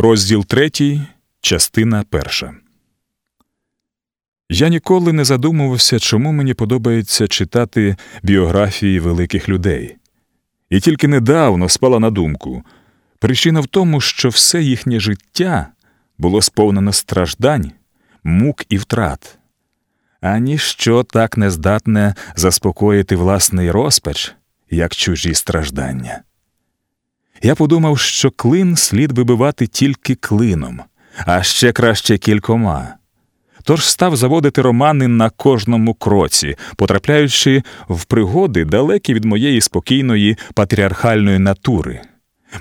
Розділ третій, частина перша. Я ніколи не задумувався, чому мені подобається читати біографії великих людей. І тільки недавно спала на думку причина в тому, що все їхнє життя було сповнено страждань, мук і втрат, а ніщо так не здатне заспокоїти власний розпач, як чужі страждання. Я подумав, що клин слід вибивати тільки клином, а ще краще кількома. Тож став заводити романи на кожному кроці, потрапляючи в пригоди далекі від моєї спокійної патріархальної натури.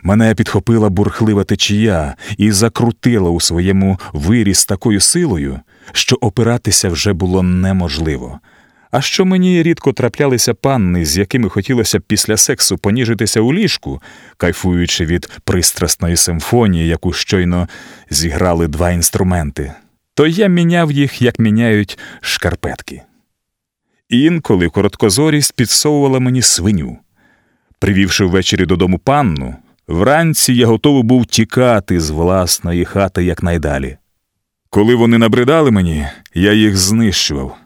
Мене підхопила бурхлива течія і закрутила у своєму вирі з такою силою, що опиратися вже було неможливо. А що мені рідко траплялися панни, з якими хотілося після сексу поніжитися у ліжку, кайфуючи від пристрасної симфонії, яку щойно зіграли два інструменти, то я міняв їх, як міняють шкарпетки. Інколи короткозорість підсовувала мені свиню. Привівши ввечері додому панну, вранці я готовий був тікати з власної хати якнайдалі. Коли вони набридали мені, я їх знищував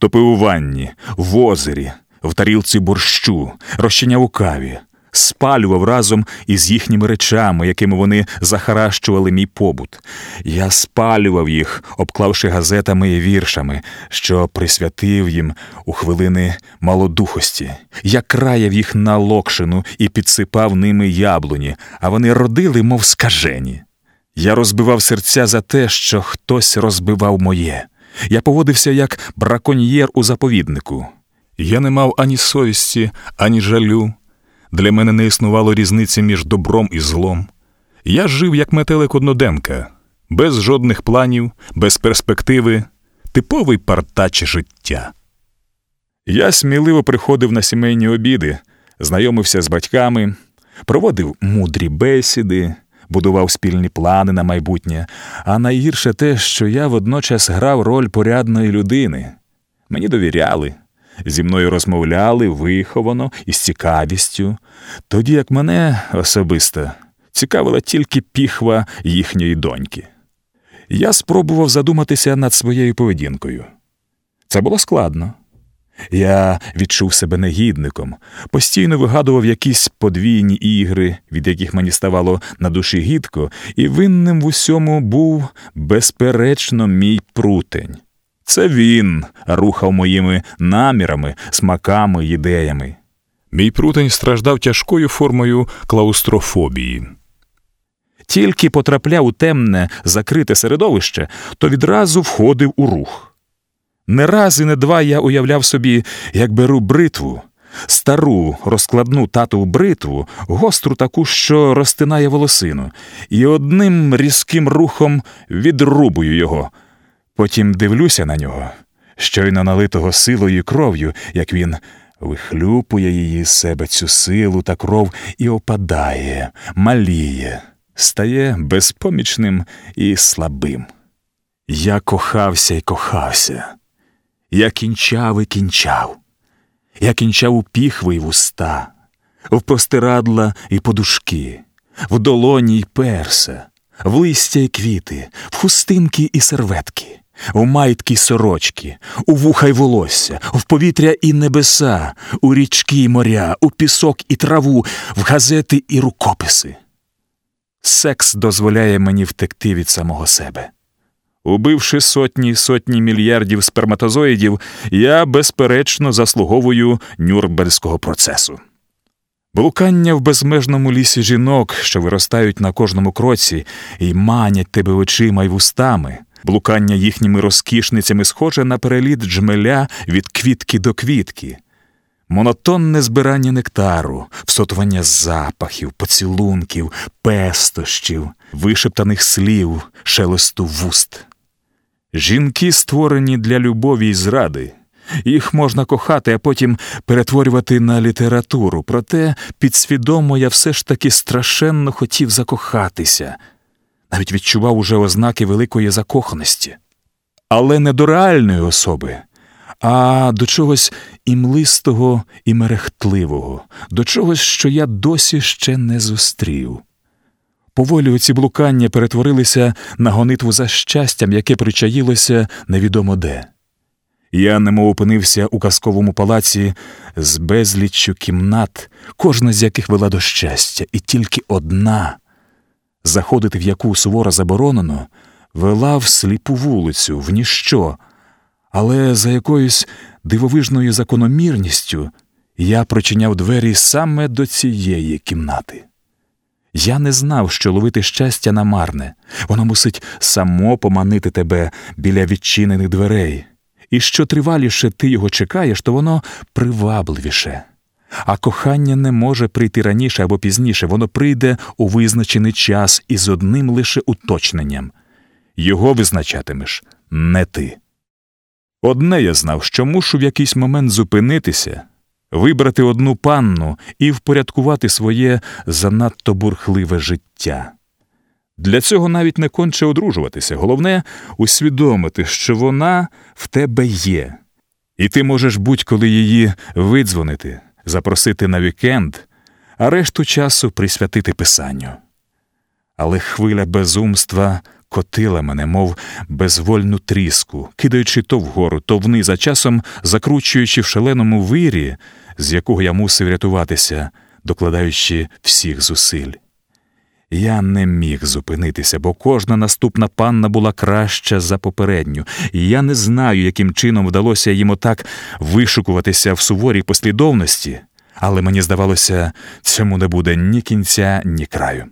топив у ванні, в озері, в тарілці борщу, розчиняв у каві, спалював разом із їхніми речами, якими вони захаращували мій побут. Я спалював їх, обклавши газетами і віршами, що присвятив їм у хвилини малодухості. Я краяв їх на локшину і підсипав ними яблуні, а вони родили, мов скажені. Я розбивав серця за те, що хтось розбивав моє. Я поводився як браконьєр у заповіднику. Я не мав ані совісті, ані жалю. Для мене не існувало різниці між добром і злом. Я жив як метелик одноденка, без жодних планів, без перспективи, типовий партач життя. Я сміливо приходив на сімейні обіди, знайомився з батьками, проводив мудрі бесіди будував спільні плани на майбутнє, а найгірше те, що я водночас грав роль порядної людини. Мені довіряли, зі мною розмовляли виховано і з цікавістю, тоді як мене особисто цікавила тільки піхва їхньої доньки. Я спробував задуматися над своєю поведінкою. Це було складно. Я відчув себе негідником, постійно вигадував якісь подвійні ігри, від яких мені ставало на душі гідко, і винним в усьому був, безперечно, мій прутень. Це він рухав моїми намірами, смаками, ідеями. Мій прутень страждав тяжкою формою клаустрофобії. Тільки потрапляв у темне, закрите середовище, то відразу входив у рух. Не раз і не два я уявляв собі, як беру бритву, стару розкладну татову бритву, гостру таку, що розтинає волосину, і одним різким рухом відрубую його. Потім дивлюся на нього, щойно налитого силою і кров'ю, як він вихлюпує її з себе цю силу та кров і опадає, маліє, стає безпомічним і слабим. Я кохався і кохався. Я кінчав і кінчав, я кінчав у піхви й вуста, в простирадла і подушки, в долоні й перса, в листя й квіти, в хустинки і серветки, в майтки й сорочки, у вуха й волосся, в повітря і небеса, у річки й моря, у пісок і траву, в газети і рукописи. Секс дозволяє мені втекти від самого себе. Убивши сотні сотні мільярдів сперматозоїдів, я безперечно заслуговую нюрнберзького процесу. Блукання в безмежному лісі жінок, що виростають на кожному кроці, і манять тебе очима й вустами, блукання їхніми розкішницями схоже на переліт джмеля від квітки до квітки, монотонне збирання нектару, всотування запахів, поцілунків, пестощів, вишептаних слів, шелесту вуст. Жінки створені для любові й зради. Їх можна кохати, а потім перетворювати на літературу. Проте підсвідомо я все ж таки страшенно хотів закохатися, навіть відчував уже ознаки великої закоханості. Але не до реальної особи, а до чогось імлистого і мерехтливого, до чогось, що я досі ще не зустрів. Поволі оці блукання перетворилися на гонитву за щастям, яке причаїлося невідомо де. Я немов опинився у казковому палаці з безліччю кімнат, кожна з яких вела до щастя, і тільки одна, заходити в яку суворо заборонено, вела в сліпу вулицю, в ніщо, але за якоюсь дивовижною закономірністю я прочиняв двері саме до цієї кімнати. Я не знав, що ловити щастя намарне, воно мусить само поманити тебе біля відчинених дверей, і що триваліше ти його чекаєш, то воно привабливіше. А кохання не може прийти раніше або пізніше, воно прийде у визначений час із одним лише уточненням його визначатимеш не ти. Одне я знав, що мушу в якийсь момент зупинитися, вибрати одну панну і впорядкувати своє занадто бурхливе життя. Для цього навіть не конче одружуватися, головне усвідомити, що вона в тебе є, і ти можеш будь-коли її видзвонити, запросити на вікенд, а решту часу присвятити писанню. Але хвиля безумства котила мене, мов безвольну тріску, кидаючи то вгору, то вниз, а часом закручуючи в шаленому вирі, з якого я мусив рятуватися, докладаючи всіх зусиль. Я не міг зупинитися, бо кожна наступна панна була краща за попередню, і я не знаю, яким чином вдалося їм отак вишукуватися в суворій послідовності, але мені здавалося, цьому не буде ні кінця, ні краю.